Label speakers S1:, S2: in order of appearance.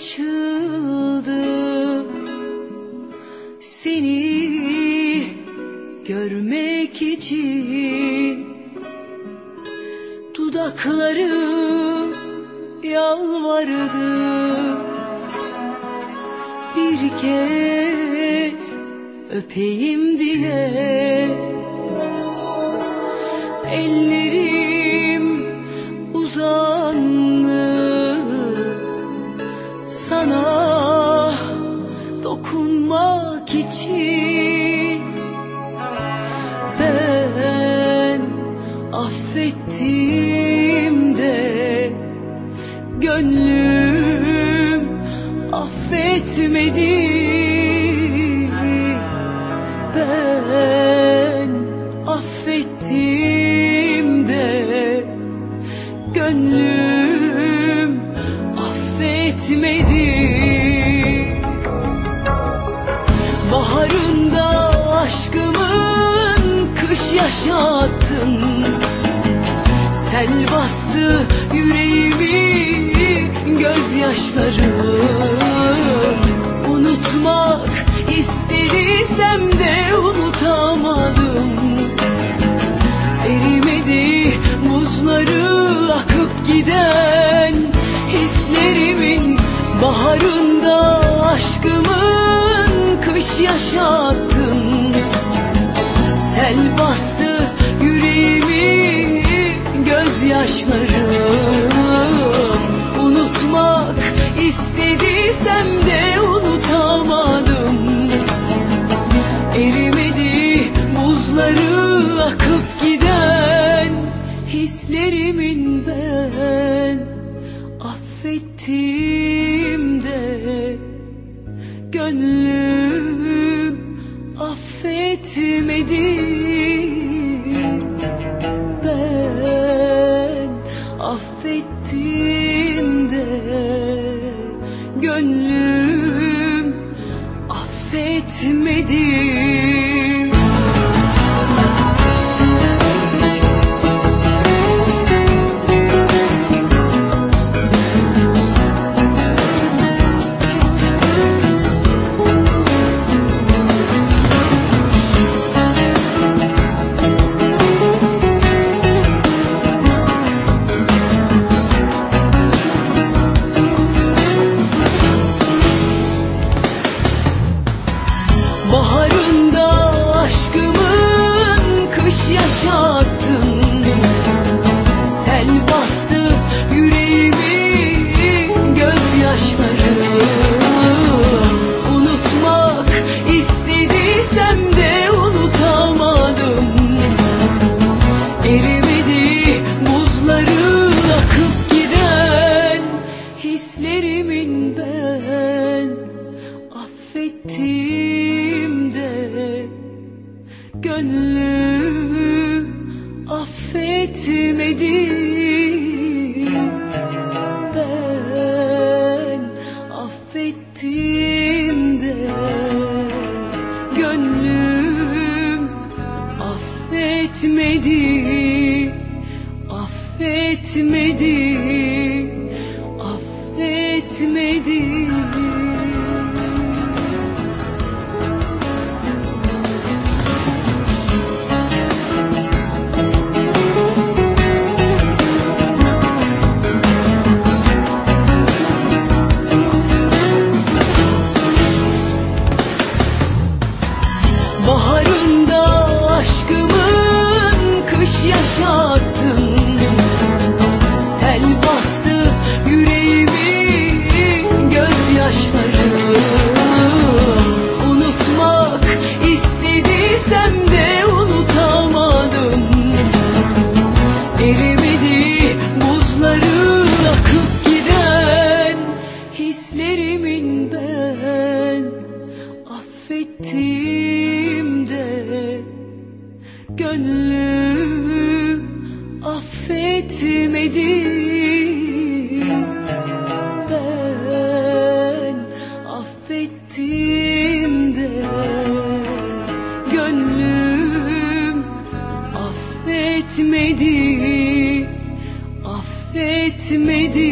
S1: açıldı. Seni görmek için Dudaklarım yalvardı. Bir kez öpeyim diye Ellerim için. Ben affettim de gönlüm affetmedi. Ben affettim de gönlüm affetmedi aşkımın kış yaşattın. Sel bastı yüreğimi gözyaşlarım Unutmak istersem de unutamadım. Erimedi buzları akıp giden gözyaşlarım Unutmak istediysem de unutamadım. Erimedi buzları akıp giden Hislerimin ben. Affettim de Gönlüm affetmedi affettim de Gönlüm affetmedi affetmedi Affetmedi affettim de Gönlüm affetmedi Ben affettim de Gönlüm affetmedi Affetmedi